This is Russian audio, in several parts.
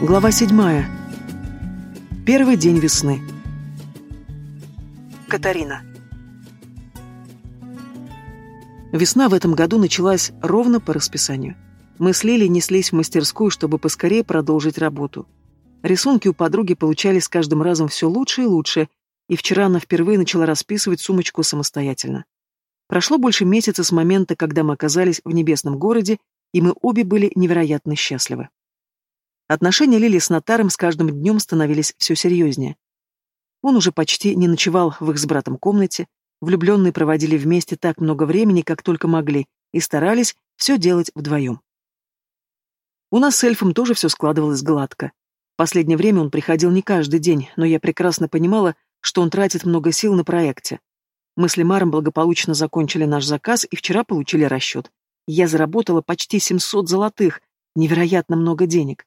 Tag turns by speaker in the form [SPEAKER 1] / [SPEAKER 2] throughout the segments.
[SPEAKER 1] Глава седьмая. Первый день весны. Катарина. Весна в этом году началась ровно по расписанию. Мы с Лилей неслись в мастерскую, чтобы поскорее продолжить работу. Рисунки у подруги получались с каждым разом все лучше и лучше, и вчера она впервые начала расписывать сумочку самостоятельно. Прошло больше месяца с момента, когда мы оказались в небесном городе, и мы обе были невероятно счастливы. Отношения Лили с Нотаром с каждым днем становились все серьезнее. Он уже почти не ночевал в их с братом комнате, влюбленные проводили вместе так много времени, как только могли, и старались все делать вдвоем. У нас с эльфом тоже все складывалось гладко. Последнее время он приходил не каждый день, но я прекрасно понимала, что он тратит много сил на проекте. Мы с Лемаром благополучно закончили наш заказ и вчера получили расчет. Я заработала почти 700 золотых, невероятно много денег.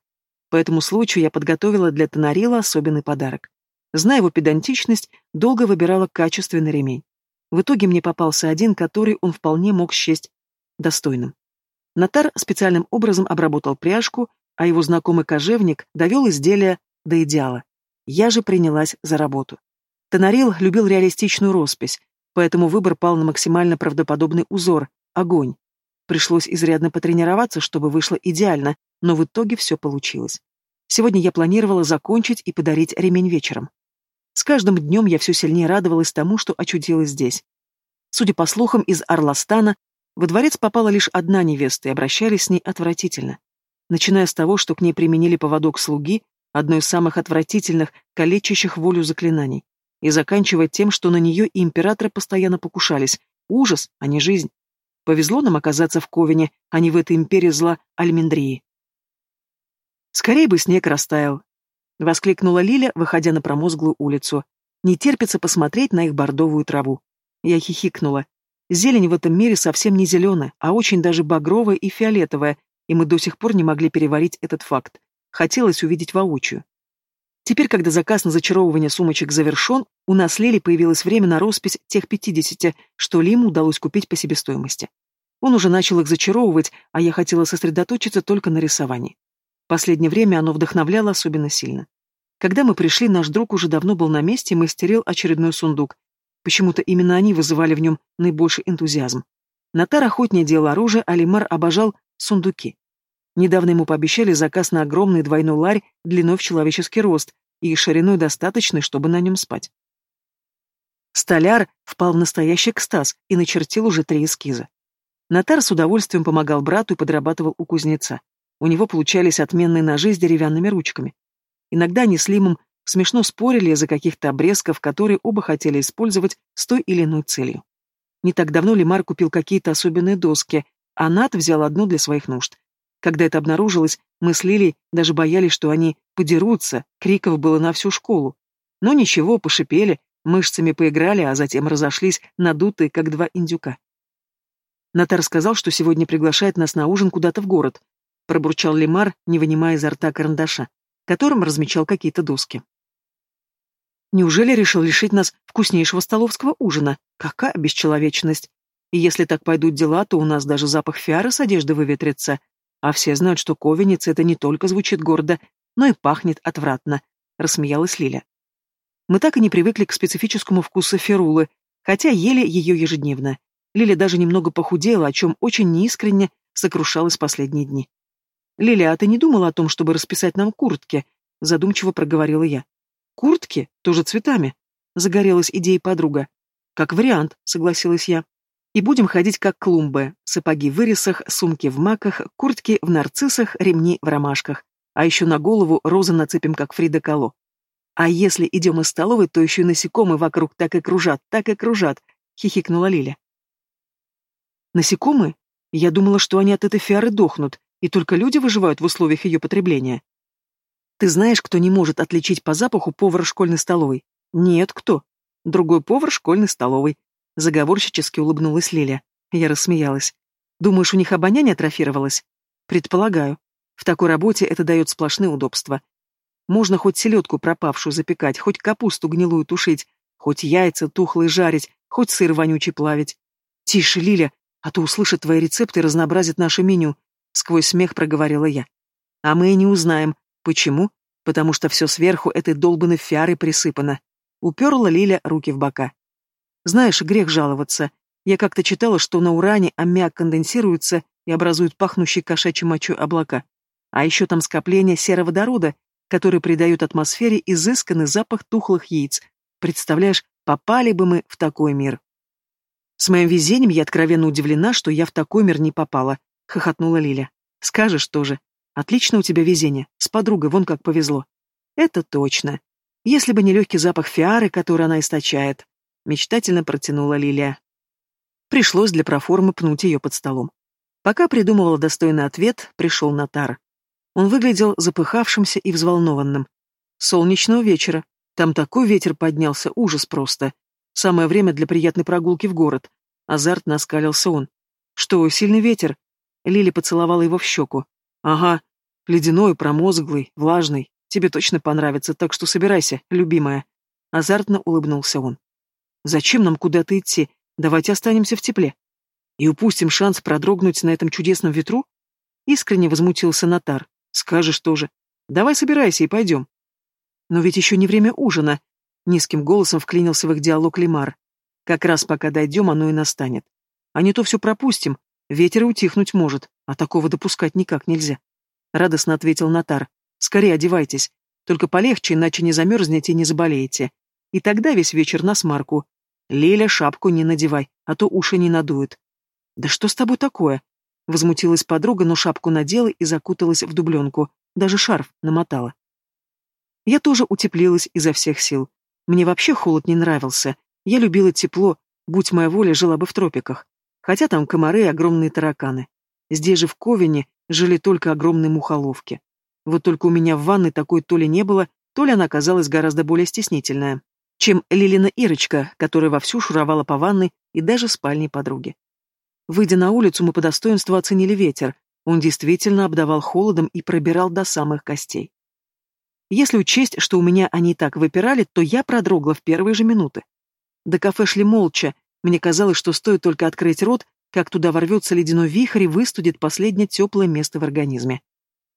[SPEAKER 1] По этому случаю я подготовила для Тонарила особенный подарок. Зная его педантичность, долго выбирала качественный ремень. В итоге мне попался один, который он вполне мог счесть достойным. Натар специальным образом обработал пряжку, а его знакомый кожевник довел изделие до идеала. Я же принялась за работу. Тонарил любил реалистичную роспись, поэтому выбор пал на максимально правдоподобный узор — огонь. Пришлось изрядно потренироваться, чтобы вышло идеально, но в итоге все получилось. Сегодня я планировала закончить и подарить ремень вечером. С каждым днем я все сильнее радовалась тому, что очутилась здесь. Судя по слухам, из Орластана во дворец попала лишь одна невеста, и обращались с ней отвратительно. Начиная с того, что к ней применили поводок слуги, одно из самых отвратительных, калечащих волю заклинаний, и заканчивая тем, что на нее и императора постоянно покушались. Ужас, а не жизнь. Повезло нам оказаться в Ковине, а не в этой империи зла Альмендрии. «Скорее бы снег растаял», — воскликнула Лиля, выходя на промозглую улицу. «Не терпится посмотреть на их бордовую траву». Я хихикнула. Зелень в этом мире совсем не зеленая, а очень даже багровая и фиолетовая, и мы до сих пор не могли переварить этот факт. Хотелось увидеть воочию. Теперь, когда заказ на зачаровывание сумочек завершен, у нас Лили появилось время на роспись тех пятидесяти, что Лиму удалось купить по себестоимости. Он уже начал их зачаровывать, а я хотела сосредоточиться только на рисовании. Последнее время оно вдохновляло особенно сильно. Когда мы пришли, наш друг уже давно был на месте и мастерил очередной сундук, Почему-то именно они вызывали в нем наибольший энтузиазм. Натар охотнее делал оружие, а Лимар обожал сундуки. Недавно ему пообещали заказ на огромный двойной ларь длиной в человеческий рост и шириной достаточной, чтобы на нем спать. Столяр впал в настоящий экстаз и начертил уже три эскиза. Натар с удовольствием помогал брату и подрабатывал у кузнеца. У него получались отменные ножи с деревянными ручками. Иногда они с Лимом Смешно спорили из-за каких-то обрезков, которые оба хотели использовать с той или иной целью. Не так давно Лемар купил какие-то особенные доски, а Нат взял одну для своих нужд. Когда это обнаружилось, мы с Лилей даже боялись, что они подерутся, криков было на всю школу. Но ничего, пошипели, мышцами поиграли, а затем разошлись, надутые, как два индюка. Натар сказал, что сегодня приглашает нас на ужин куда-то в город, пробурчал Лемар, не вынимая изо рта карандаша, которым размечал какие-то доски. Неужели решил лишить нас вкуснейшего столовского ужина? Какая бесчеловечность! И если так пойдут дела, то у нас даже запах фиара с одежды выветрится. А все знают, что ковенец это не только звучит гордо, но и пахнет отвратно, — рассмеялась Лиля. Мы так и не привыкли к специфическому вкусу ферулы, хотя ели ее ежедневно. Лиля даже немного похудела, о чем очень неискренне сокрушалась последние дни. «Лиля, а ты не думала о том, чтобы расписать нам куртки?» — задумчиво проговорила я. Куртки? Тоже цветами? Загорелась идеей подруга. Как вариант, согласилась я. И будем ходить как клумбы. Сапоги в вырезах, сумки в маках, куртки в нарциссах, ремни в ромашках. А еще на голову розы нацепим, как Фрида Кало. А если идем из столовой, то еще и насекомые вокруг так и кружат, так и кружат, хихикнула Лиля. Насекомые? Я думала, что они от этой фиары дохнут, и только люди выживают в условиях ее потребления. Ты знаешь, кто не может отличить по запаху повара школьной столовой? Нет, кто? Другой повар школьной столовой. Заговорщически улыбнулась Лиля. Я рассмеялась. Думаешь, у них обоняние атрофировалось? Предполагаю. В такой работе это дает сплошные удобства. Можно хоть селедку пропавшую запекать, хоть капусту гнилую тушить, хоть яйца тухлые жарить, хоть сыр вонючий плавить. Тише, Лиля, а то услышат твои рецепты и разнообразят наше меню, сквозь смех проговорила я. А мы и не узнаем, Почему? Потому что все сверху этой долбанной фиарой присыпано. Уперла Лиля руки в бока. Знаешь, грех жаловаться. Я как-то читала, что на уране аммиак конденсируется и образует пахнущие кошачьей мочой облака. А еще там скопление сероводорода, который придает атмосфере изысканный запах тухлых яиц. Представляешь, попали бы мы в такой мир. С моим везением я откровенно удивлена, что я в такой мир не попала, хохотнула Лиля. Скажешь тоже. Отлично у тебя везение. С подругой вон как повезло. Это точно. Если бы не легкий запах фиары, который она источает. Мечтательно протянула Лилия. Пришлось для проформы пнуть ее под столом. Пока придумывала достойный ответ, пришел Натар. Он выглядел запыхавшимся и взволнованным. Солнечного вечера. Там такой ветер поднялся, ужас просто. Самое время для приятной прогулки в город. Азартно оскалился он. Что, сильный ветер? Лили поцеловала его в щеку. Ага, ледяной, промозглый, влажный. Тебе точно понравится, так что собирайся, любимая. Азартно улыбнулся он. Зачем нам куда-то идти? Давайте останемся в тепле. И упустим шанс продрогнуть на этом чудесном ветру? Искренне возмутился Натар. Скажешь тоже. Давай собирайся и пойдем. Но ведь еще не время ужина. Низким голосом вклинился в их диалог Лимар. Как раз пока дойдем, оно и настанет. А не то все пропустим. Ветер утихнуть может, а такого допускать никак нельзя. Радостно ответил Натар. Скорее одевайтесь. Только полегче, иначе не замерзнете и не заболеете. И тогда весь вечер на смарку. Леля, шапку не надевай, а то уши не надуют. Да что с тобой такое? Возмутилась подруга, но шапку надела и закуталась в дубленку, даже шарф намотала. Я тоже утеплилась изо всех сил. Мне вообще холод не нравился. Я любила тепло, будь моя воля, жила бы в тропиках. Хотя там комары и огромные тараканы. Здесь же в Ковине жили только огромные мухоловки. Вот только у меня в ванной такой то ли не было, то ли она оказалась гораздо более стеснительная, чем Лилина Ирочка, которая вовсю шуровала по ванной и даже спальней подруги. Выйдя на улицу, мы по достоинству оценили ветер. Он действительно обдавал холодом и пробирал до самых костей. Если учесть, что у меня они так выпирали, то я продрогла в первые же минуты. До кафе шли молча. Мне казалось, что стоит только открыть рот, как туда ворвется ледяной вихрь и выстудит последнее теплое место в организме.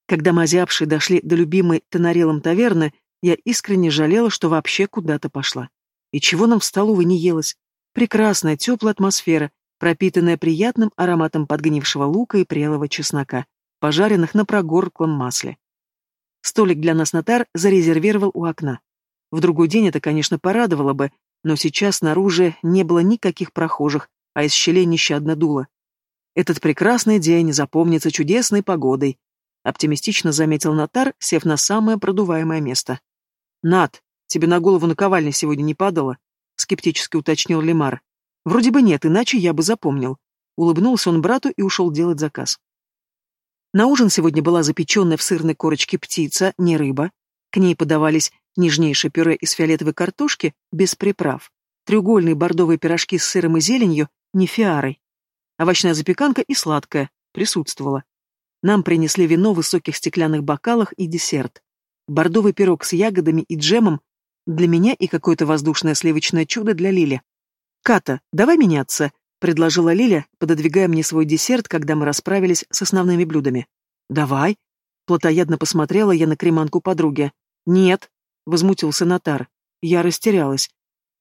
[SPEAKER 1] Когда мы озябшие дошли до любимой тонарелом таверны, я искренне жалела, что вообще куда-то пошла. И чего нам в столовой не елось? Прекрасная, теплая атмосфера, пропитанная приятным ароматом подгнившего лука и прелого чеснока, пожаренных на прогорклом масле. Столик для нас Натар зарезервировал у окна. В другой день это, конечно, порадовало бы, но сейчас снаружи не было никаких прохожих, а из щелей нещадно дуло. Этот прекрасный день запомнится чудесной погодой, оптимистично заметил Натар, сев на самое продуваемое место. Нат, тебе на голову наковальня сегодня не падало? скептически уточнил Лемар. Вроде бы нет, иначе я бы запомнил. Улыбнулся он брату и ушел делать заказ. На ужин сегодня была запеченная в сырной корочке птица, не рыба. К ней подавались нежнейшее пюре из фиолетовой картошки, без приправ, треугольные бордовые пирожки с сыром и зеленью, не фиарой. Овощная запеканка и сладкая присутствовала. Нам принесли вино в высоких стеклянных бокалах и десерт. Бордовый пирог с ягодами и джемом для меня и какое-то воздушное сливочное чудо для Лили. «Ката, давай меняться», — предложила Лиля, пододвигая мне свой десерт, когда мы расправились с основными блюдами. «Давай», — плотоядно посмотрела я на креманку подруги. «Нет», — возмутился Натар. Я растерялась.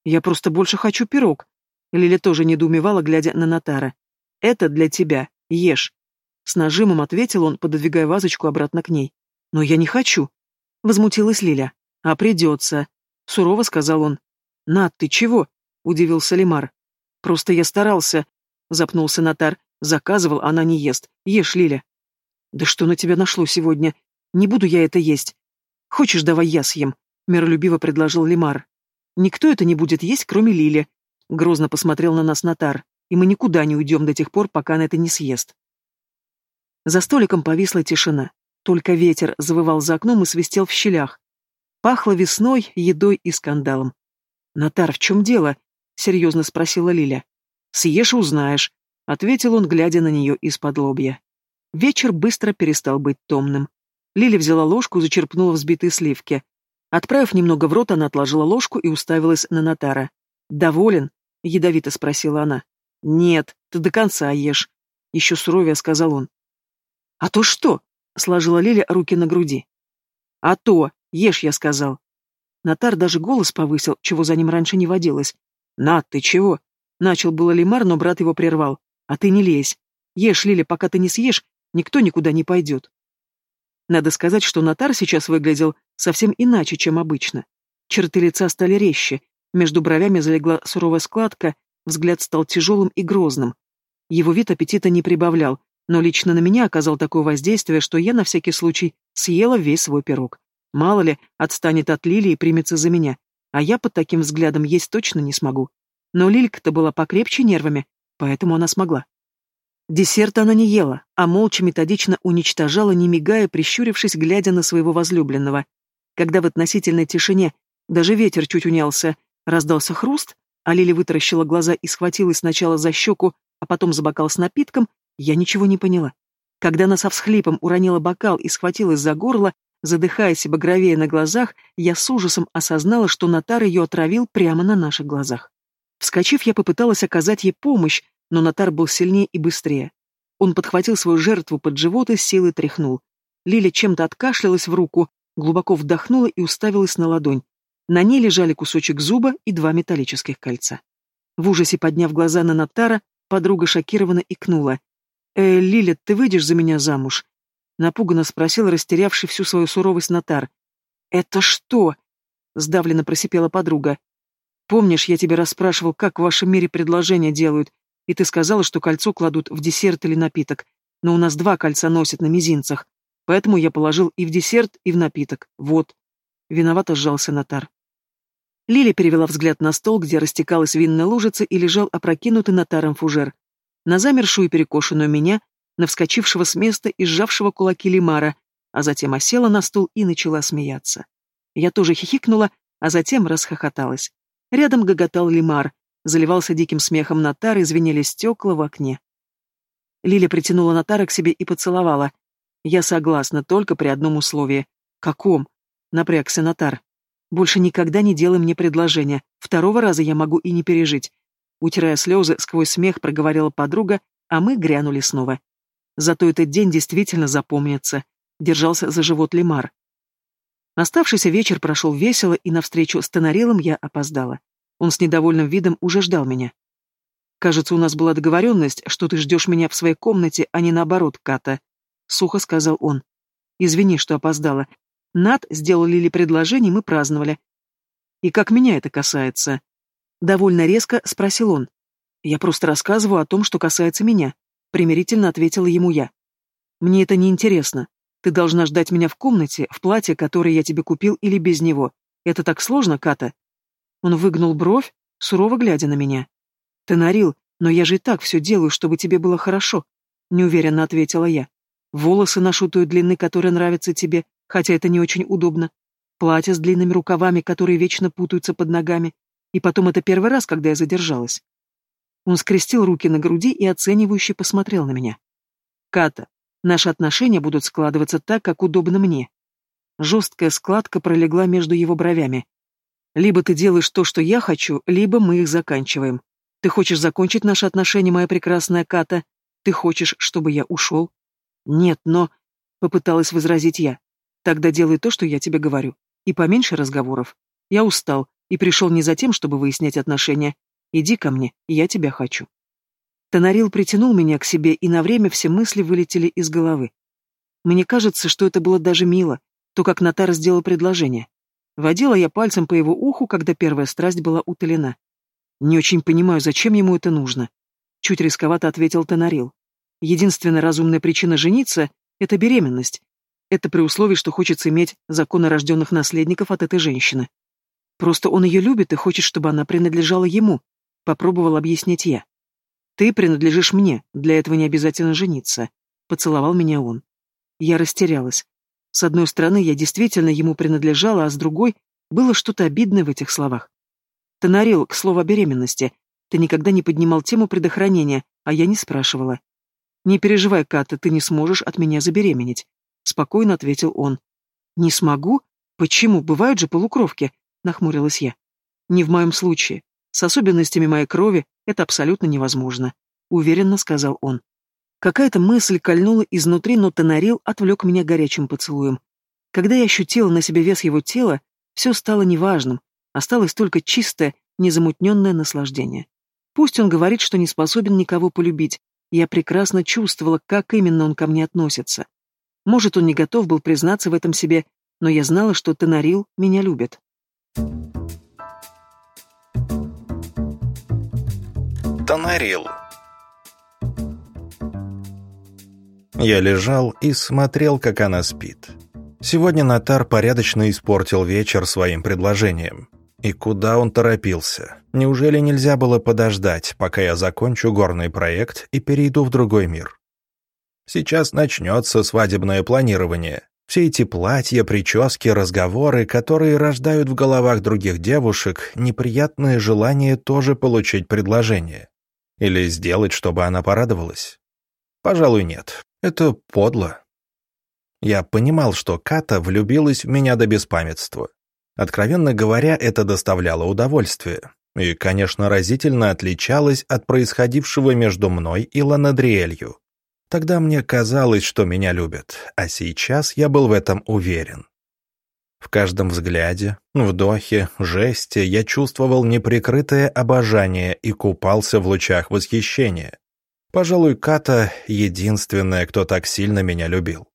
[SPEAKER 1] «Я просто больше хочу пирог». Лиля тоже недоумевала, глядя на Натара. «Это для тебя. Ешь». С нажимом ответил он, пододвигая вазочку обратно к ней. «Но я не хочу», — возмутилась Лиля. «А придется», — сурово сказал он. «Над, ты чего?» удивился Лимар. Просто я старался, запнулся Натар. Заказывал, она не ест. Ешь, Лиля. Да что на тебя нашло сегодня? Не буду я это есть. Хочешь, давай я съем, миролюбиво предложил Лимар. Никто это не будет есть, кроме Лили. Грозно посмотрел на нас Натар, и мы никуда не уйдем до тех пор, пока она это не съест. За столиком повисла тишина. Только ветер завывал за окном и свистел в щелях. Пахло весной, едой и скандалом. «Натар, в чем дело?» — серьезно спросила Лиля. «Съешь и узнаешь», — ответил он, глядя на нее из-под лобья. Вечер быстро перестал быть томным. Лиля взяла ложку, зачерпнула взбитые сливки. Отправив немного в рот, она отложила ложку и уставилась на Натара. «Доволен?» — ядовито спросила она. «Нет, ты до конца ешь», — еще суровее сказал он. «А то что?» — сложила Лиля руки на груди. А то, ешь, я сказал. Натар даже голос повысил, чего за ним раньше не водилось. «Над, ты чего?» Начал было Лимар, но брат его прервал. «А ты не лезь. Ешь, Лиля, пока ты не съешь, никто никуда не пойдет». Надо сказать, что Натар сейчас выглядел совсем иначе, чем обычно. Черты лица стали резче, между бровями залегла суровая складка, взгляд стал тяжелым и грозным. Его вид аппетита не прибавлял, но лично на меня оказал такое воздействие, что я на всякий случай съела весь свой пирог. Мало ли, отстанет от Лили и примется за меня, а я под таким взглядом есть точно не смогу. Но Лилька-то была покрепче нервами, поэтому она смогла. Десерт она не ела, а молча методично уничтожала, не мигая, прищурившись, глядя на своего возлюбленного. Когда в относительной тишине даже ветер чуть унялся, раздался хруст, а Лили вытаращила глаза и схватилась сначала за щеку, а потом за бокал с напитком, я ничего не поняла. Когда она со всхлипом уронила бокал и схватилась за горло, задыхаясь и багровея на глазах, я с ужасом осознала, что Натар ее отравил прямо на наших глазах. Вскочив, я попыталась оказать ей помощь, но Натар был сильнее и быстрее. Он подхватил свою жертву под живот и силой тряхнул. Лиля чем-то откашлялась в руку, глубоко вдохнула и уставилась на ладонь. На ней лежали кусочек зуба и два металлических кольца. В ужасе подняв глаза на Натара, подруга шокированно икнула. «Э, Лиля, ты выйдешь за меня замуж?» Напуганно спросил растерявший всю свою суровость Натар. «Это что?» — сдавленно просипела подруга. «Помнишь, я тебе расспрашивал, как в вашем мире предложения делают, и ты сказала, что кольцо кладут в десерт или напиток, но у нас два кольца носят на мизинцах, поэтому я положил и в десерт, и в напиток. Вот». Виновато сжался Натар. Лили перевела взгляд на стол, где растекалась винная лужица и лежал опрокинутый Натаром фужер. На замершую и перекошенную меня, на вскочившего с места и сжавшего кулаки Лимара, а затем осела на стул и начала смеяться. Я тоже хихикнула, а затем расхохоталась. Рядом гоготал Лимар, заливался диким смехом Натар, и звенели стекла в окне. Лиля притянула Натара к себе и поцеловала. «Я согласна, только при одном условии». «Каком?» — напрягся Натар. «Больше никогда не делай мне предложения. Второго раза я могу и не пережить». Утирая слезы, сквозь смех проговорила подруга, а мы грянули снова. Зато этот день действительно запомнится. Держался за живот Лемар. Оставшийся вечер прошел весело, и навстречу с Тонарилом я опоздала. Он с недовольным видом уже ждал меня. «Кажется, у нас была договоренность, что ты ждешь меня в своей комнате, а не наоборот, Ката», — сухо сказал он. «Извини, что опоздала. Над сделал Лили предложение, мы праздновали. И как меня это касается?» Довольно резко спросил он. «Я просто рассказываю о том, что касается меня примирительно ответила ему я. Мне это не интересно. Ты должна ждать меня в комнате, в платье, которое я тебе купил, или без него. Это так сложно, Ката?» Он выгнул бровь, сурово глядя на меня. «Ты нарил, но я же и так все делаю, чтобы тебе было хорошо», — неуверенно ответила я. «Волосы ношу той длины, которая нравится тебе, хотя это не очень удобно. Платье с длинными рукавами, которые вечно путаются под ногами. И потом это первый раз, когда я задержалась. Он скрестил руки на груди и оценивающе посмотрел на меня. «Ката, наши отношения будут складываться так, как удобно мне». Жесткая складка пролегла между его бровями. «Либо ты делаешь то, что я хочу, либо мы их заканчиваем. Ты хочешь закончить наши отношения, моя прекрасная Ката? Ты хочешь, чтобы я ушел?» «Нет, но...» — попыталась возразить я. «Тогда делай то, что я тебе говорю. И поменьше разговоров. Я устал и пришел не за тем, чтобы выяснять отношения, Иди ко мне, я тебя хочу. Тонарил притянул меня к себе, и на время все мысли вылетели из головы. Мне кажется, что это было даже мило, то, как Натар сделал предложение. Водила я пальцем по его уху, когда первая страсть была утолена. Не очень понимаю, зачем ему это нужно. Чуть рисковато ответил Тонарил. Единственная разумная причина жениться — это беременность. Это при условии, что хочется иметь законно рожденных наследников от этой женщины. Просто он ее любит и хочет, чтобы она принадлежала ему, Попробовал объяснить я. Ты принадлежишь мне, для этого не обязательно жениться. Поцеловал меня он. Я растерялась. С одной стороны, я действительно ему принадлежала, а с другой, было что-то обидное в этих словах. Ты нарил, к слову о беременности. Ты никогда не поднимал тему предохранения, а я не спрашивала. Не переживай, Ката, ты не сможешь от меня забеременеть. Спокойно ответил он. Не смогу? Почему? Бывают же полукровки, нахмурилась я. Не в моем случае. С особенностями моей крови это абсолютно невозможно, уверенно сказал он. Какая-то мысль кольнула изнутри, но Тонарил отвлек меня горячим поцелуем. Когда я ощутила на себе вес его тела, все стало неважным, осталось только чистое, незамутненное наслаждение. Пусть он говорит, что не способен никого полюбить, я прекрасно чувствовала, как именно он ко мне относится. Может, он не готов был признаться в этом себе, но я знала, что Тенарил меня любит.
[SPEAKER 2] Тонарил. Я лежал и смотрел, как она спит. Сегодня Натар порядочно испортил вечер своим предложением. И куда он торопился? Неужели нельзя было подождать, пока я закончу горный проект и перейду в другой мир? Сейчас начнется свадебное планирование. Все эти платья, прически, разговоры, которые рождают в головах других девушек неприятное желание тоже получить предложение. Или сделать, чтобы она порадовалась? Пожалуй, нет. Это подло. Я понимал, что Ката влюбилась в меня до беспамятства. Откровенно говоря, это доставляло удовольствие. И, конечно, разительно отличалось от происходившего между мной и Ланадриэлью. Тогда мне казалось, что меня любят, а сейчас я был в этом уверен. В каждом взгляде, вдохе, жесте я чувствовал неприкрытое обожание и купался в лучах восхищения. Пожалуй, Ката — единственная, кто так сильно меня любил.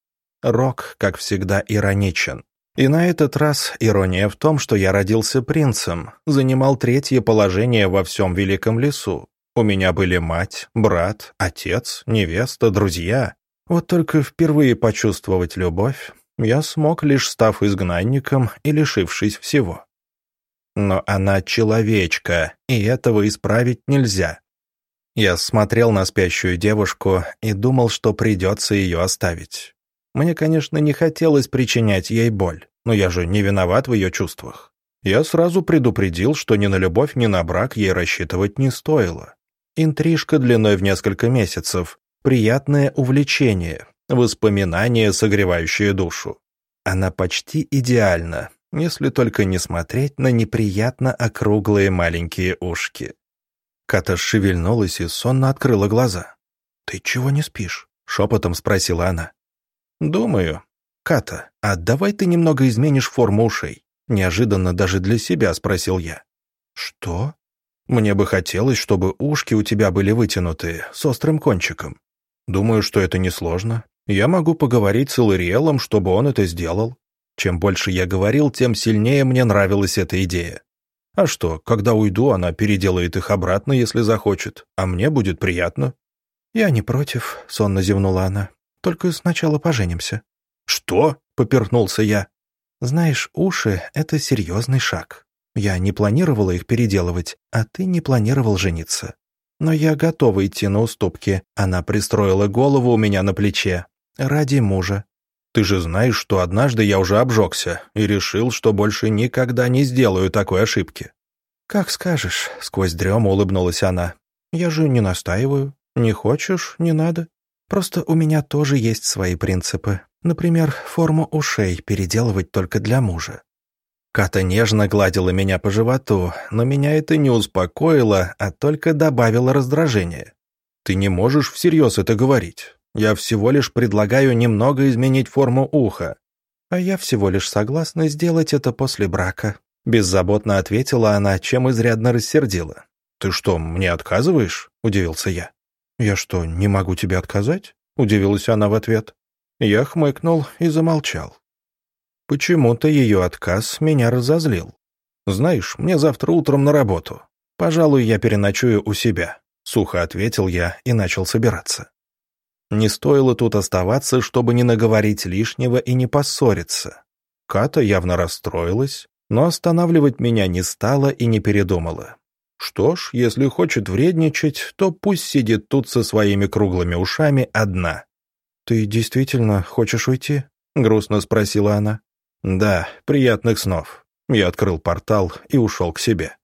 [SPEAKER 2] Рок, как всегда, ироничен. И на этот раз ирония в том, что я родился принцем, занимал третье положение во всем Великом лесу. У меня были мать, брат, отец, невеста, друзья. Вот только впервые почувствовать любовь я смог, лишь став изгнанником и лишившись всего. Но она человечка, и этого исправить нельзя. Я смотрел на спящую девушку и думал, что придется ее оставить. Мне, конечно, не хотелось причинять ей боль, но я же не виноват в ее чувствах. Я сразу предупредил, что ни на любовь, ни на брак ей рассчитывать не стоило. Интрижка длиной в несколько месяцев, приятное увлечение, воспоминание, согревающее душу. Она почти идеальна, если только не смотреть на неприятно округлые маленькие ушки. Ката шевельнулась и сонно открыла глаза. «Ты чего не спишь?» — шепотом спросила она. «Думаю. Ката, а давай ты немного изменишь форму ушей?» Неожиданно даже для себя спросил я. «Что?» «Мне бы хотелось, чтобы ушки у тебя были вытянутые, с острым кончиком. Думаю, что это несложно. Я могу поговорить с Илариэлом, чтобы он это сделал. Чем больше я говорил, тем сильнее мне нравилась эта идея. А что, когда уйду, она переделает их обратно, если захочет, а мне будет приятно. «Я не против», — сонно зевнула она. «Только сначала поженимся». «Что?» — поперхнулся я. «Знаешь, уши — это серьезный шаг. Я не планировала их переделывать, а ты не планировал жениться. Но я готова идти на уступки. Она пристроила голову у меня на плече. Ради мужа. Ты же знаешь, что однажды я уже обжегся и решил, что больше никогда не сделаю такой ошибки. Как скажешь, сквозь дрему улыбнулась она. Я же не настаиваю. Не хочешь, не надо. Просто у меня тоже есть свои принципы. Например, форму ушей переделывать только для мужа. Ката нежно гладила меня по животу, но меня это не успокоило, а только добавило раздражения. «Ты не можешь всерьез это говорить. Я всего лишь предлагаю немного изменить форму уха. А я всего лишь согласна сделать это после брака», — беззаботно ответила она, чем изрядно рассердила. «Ты что, мне отказываешь?» — удивился я. «Я что, не могу тебе отказать?» — удивилась она в ответ. Я хмыкнул и замолчал. Почему-то ее отказ меня разозлил. «Знаешь, мне завтра утром на работу. Пожалуй, я переночую у себя», — сухо ответил я и начал собираться. Не стоило тут оставаться, чтобы не наговорить лишнего и не поссориться. Ката явно расстроилась, но останавливать меня не стала и не передумала. Что ж, если хочет вредничать, то пусть сидит тут со своими круглыми ушами одна. «Ты действительно хочешь уйти?» — грустно спросила она. «Да, приятных снов». Я открыл портал и ушел к себе.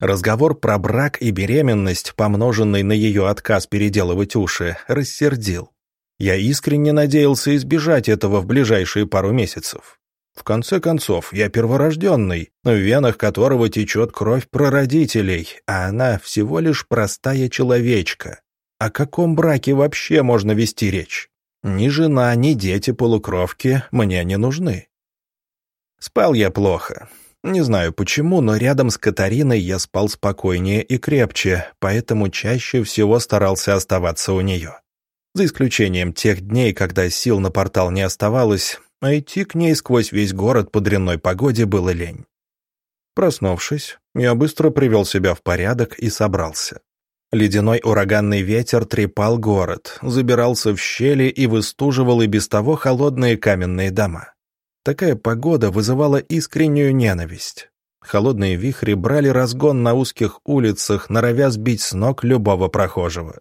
[SPEAKER 2] Разговор про брак и беременность, помноженный на ее отказ переделывать уши, рассердил. Я искренне надеялся избежать этого в ближайшие пару месяцев. В конце концов, я перворожденный, в венах которого течет кровь прародителей, а она всего лишь простая человечка. О каком браке вообще можно вести речь? Ни жена, ни дети-полукровки мне не нужны. Спал я плохо. Не знаю почему, но рядом с Катариной я спал спокойнее и крепче, поэтому чаще всего старался оставаться у нее. За исключением тех дней, когда сил на портал не оставалось, а идти к ней сквозь весь город по дрянной погоде было лень. Проснувшись, я быстро привел себя в порядок и собрался. Ледяной ураганный ветер трепал город, забирался в щели и выстуживал и без того холодные каменные дома. Такая погода вызывала искреннюю ненависть. Холодные вихри брали разгон на узких улицах, норовя сбить с ног любого прохожего.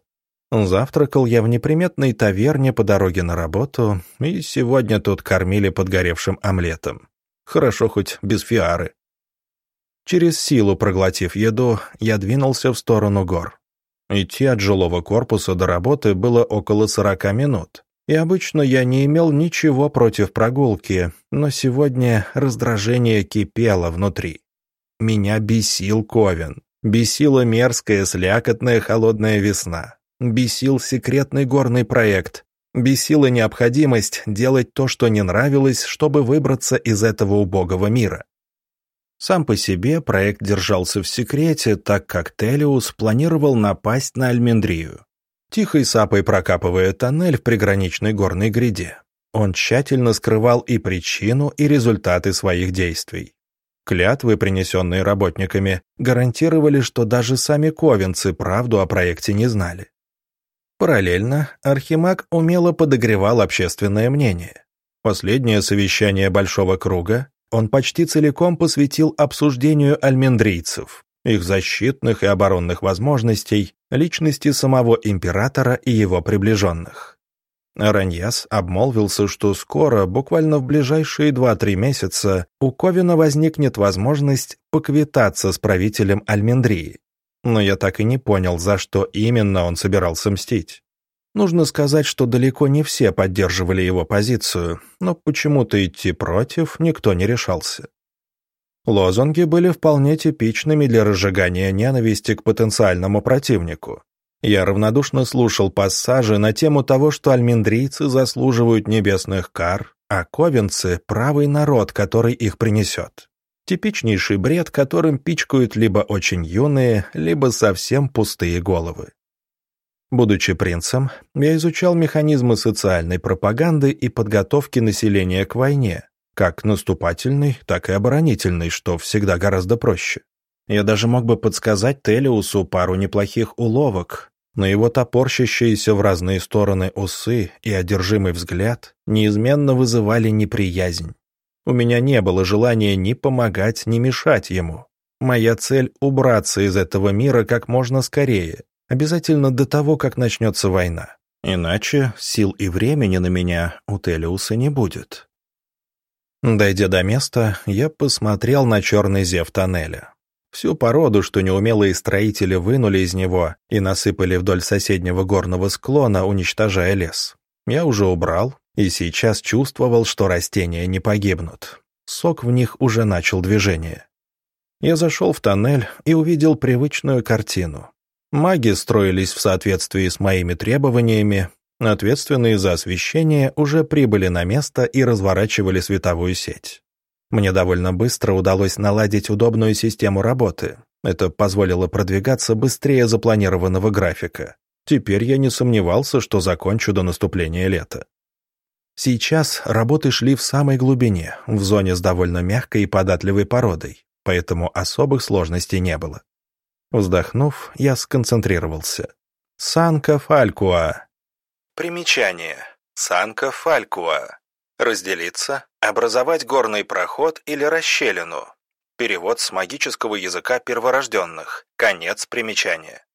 [SPEAKER 2] Завтракал я в неприметной таверне по дороге на работу, и сегодня тут кормили подгоревшим омлетом. Хорошо хоть без фиары. Через силу проглотив еду, я двинулся в сторону гор. Идти от жилого корпуса до работы было около сорока минут. И обычно я не имел ничего против прогулки, но сегодня раздражение кипело внутри. Меня бесил Ковен. Бесила мерзкая, слякотная холодная весна. Бесил секретный горный проект. Бесила необходимость делать то, что не нравилось, чтобы выбраться из этого убогого мира. Сам по себе проект держался в секрете, так как Телиус планировал напасть на Альмендрию. Тихой сапой прокапывая тоннель в приграничной горной гряде, он тщательно скрывал и причину, и результаты своих действий. Клятвы, принесенные работниками, гарантировали, что даже сами ковенцы правду о проекте не знали. Параллельно Архимаг умело подогревал общественное мнение. Последнее совещание Большого Круга он почти целиком посвятил обсуждению альмендрийцев, их защитных и оборонных возможностей, личности самого императора и его приближенных. Раньяс обмолвился, что скоро, буквально в ближайшие 2-3 месяца, у Ковина возникнет возможность поквитаться с правителем Альмендрии, но я так и не понял, за что именно он собирался мстить. Нужно сказать, что далеко не все поддерживали его позицию, но почему-то идти против никто не решался. Лозунги были вполне типичными для разжигания ненависти к потенциальному противнику. Я равнодушно слушал пассажи на тему того, что альминдрийцы заслуживают небесных кар, а ковенцы — правый народ, который их принесет. Типичнейший бред, которым пичкают либо очень юные, либо совсем пустые головы. Будучи принцем, я изучал механизмы социальной пропаганды и подготовки населения к войне, как наступательной, так и оборонительной, что всегда гораздо проще. Я даже мог бы подсказать Телиусу пару неплохих уловок, но его топорщащиеся в разные стороны усы и одержимый взгляд неизменно вызывали неприязнь. У меня не было желания ни помогать, ни мешать ему. Моя цель — убраться из этого мира как можно скорее, обязательно до того, как начнется война. Иначе сил и времени на меня у Телиуса не будет. Дойдя до места, я посмотрел на черный зев тоннеля. Всю породу, что неумелые строители вынули из него и насыпали вдоль соседнего горного склона, уничтожая лес. Я уже убрал, и сейчас чувствовал, что растения не погибнут. Сок в них уже начал движение. Я зашел в тоннель и увидел привычную картину. Маги строились в соответствии с моими требованиями, ответственные за освещение уже прибыли на место и разворачивали световую сеть. Мне довольно быстро удалось наладить удобную систему работы. Это позволило продвигаться быстрее запланированного графика. Теперь я не сомневался, что закончу до наступления лета. Сейчас работы шли в самой глубине, в зоне с довольно мягкой и податливой породой, поэтому особых сложностей не было. Вздохнув, я сконцентрировался. «Санка Фалькуа». Примечание. «Санка Фалькуа». Разделиться, образовать горный проход или расщелину. Перевод с магического языка перворожденных. Конец примечания.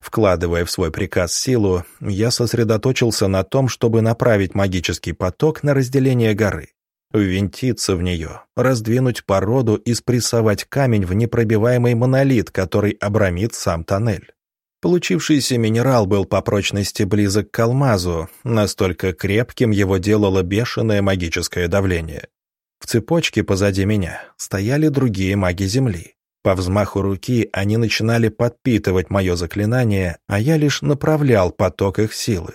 [SPEAKER 2] Вкладывая в свой приказ силу, я сосредоточился на том, чтобы направить магический поток на разделение горы, ввинтиться в нее, раздвинуть породу и спрессовать камень в непробиваемый монолит, который обрамит сам тоннель. Получившийся минерал был по прочности близок к алмазу, настолько крепким его делало бешеное магическое давление. В цепочке позади меня стояли другие маги Земли. По взмаху руки они начинали подпитывать мое заклинание, а я лишь направлял поток их силы.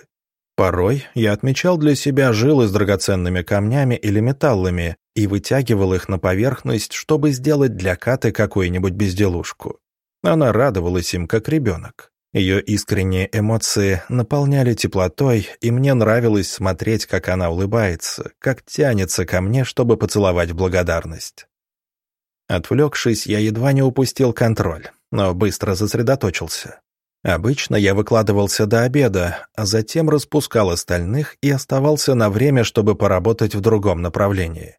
[SPEAKER 2] Порой я отмечал для себя жилы с драгоценными камнями или металлами и вытягивал их на поверхность, чтобы сделать для Каты какую-нибудь безделушку. Она радовалась им, как ребенок. Ее искренние эмоции наполняли теплотой, и мне нравилось смотреть, как она улыбается, как тянется ко мне, чтобы поцеловать в благодарность. Отвлекшись, я едва не упустил контроль, но быстро сосредоточился. Обычно я выкладывался до обеда, а затем распускал остальных и оставался на время, чтобы поработать в другом направлении.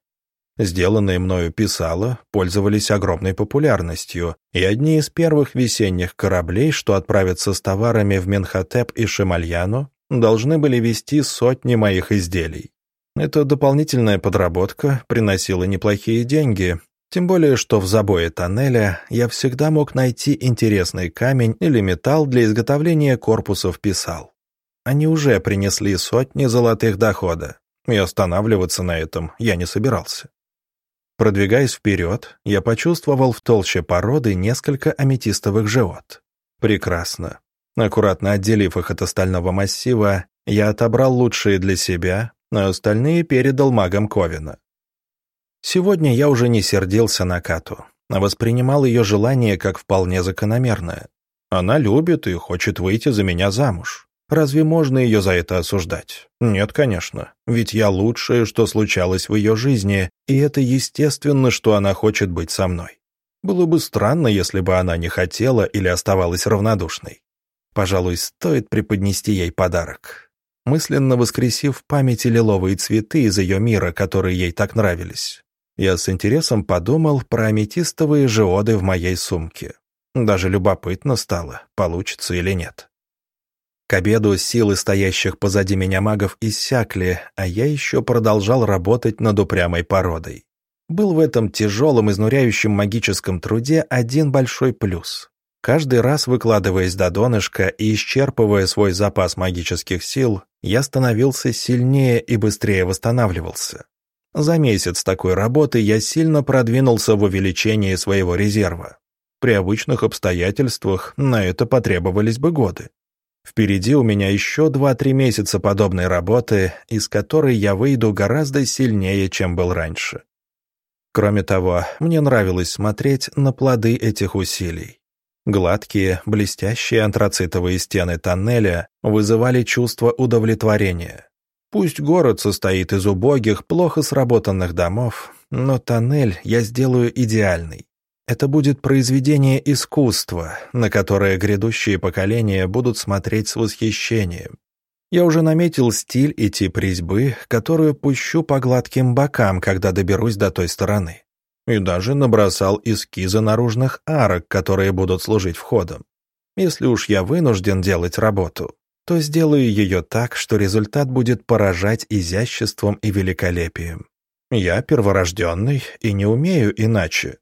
[SPEAKER 2] Сделанные мною писала пользовались огромной популярностью, и одни из первых весенних кораблей, что отправятся с товарами в Менхотеп и Шемальяну, должны были вести сотни моих изделий. Эта дополнительная подработка приносила неплохие деньги, тем более, что в забое тоннеля я всегда мог найти интересный камень или металл для изготовления корпусов писал. Они уже принесли сотни золотых дохода, и останавливаться на этом я не собирался. Продвигаясь вперед, я почувствовал в толще породы несколько аметистовых живот. Прекрасно. Аккуратно отделив их от остального массива, я отобрал лучшие для себя, а остальные передал магам Ковина. Сегодня я уже не сердился на Кату, а воспринимал ее желание как вполне закономерное. Она любит и хочет выйти за меня замуж. Разве можно ее за это осуждать? Нет, конечно. Ведь я лучшее, что случалось в ее жизни, и это естественно, что она хочет быть со мной. Было бы странно, если бы она не хотела или оставалась равнодушной. Пожалуй, стоит преподнести ей подарок. Мысленно воскресив в памяти лиловые цветы из ее мира, которые ей так нравились, я с интересом подумал про аметистовые жеоды в моей сумке. Даже любопытно стало, получится или нет. К обеду силы стоящих позади меня магов иссякли, а я еще продолжал работать над упрямой породой. Был в этом тяжелом, изнуряющем магическом труде один большой плюс. Каждый раз выкладываясь до донышка и исчерпывая свой запас магических сил, я становился сильнее и быстрее восстанавливался. За месяц такой работы я сильно продвинулся в увеличении своего резерва. При обычных обстоятельствах на это потребовались бы годы. Впереди у меня еще 2-3 месяца подобной работы, из которой я выйду гораздо сильнее, чем был раньше. Кроме того, мне нравилось смотреть на плоды этих усилий. Гладкие, блестящие антрацитовые стены тоннеля вызывали чувство удовлетворения. Пусть город состоит из убогих, плохо сработанных домов, но тоннель я сделаю идеальный. Это будет произведение искусства, на которое грядущие поколения будут смотреть с восхищением. Я уже наметил стиль и тип резьбы, которую пущу по гладким бокам, когда доберусь до той стороны. И даже набросал эскизы наружных арок, которые будут служить входом. Если уж я вынужден делать работу, то сделаю ее так, что результат будет поражать изяществом и великолепием. Я перворожденный и не умею иначе.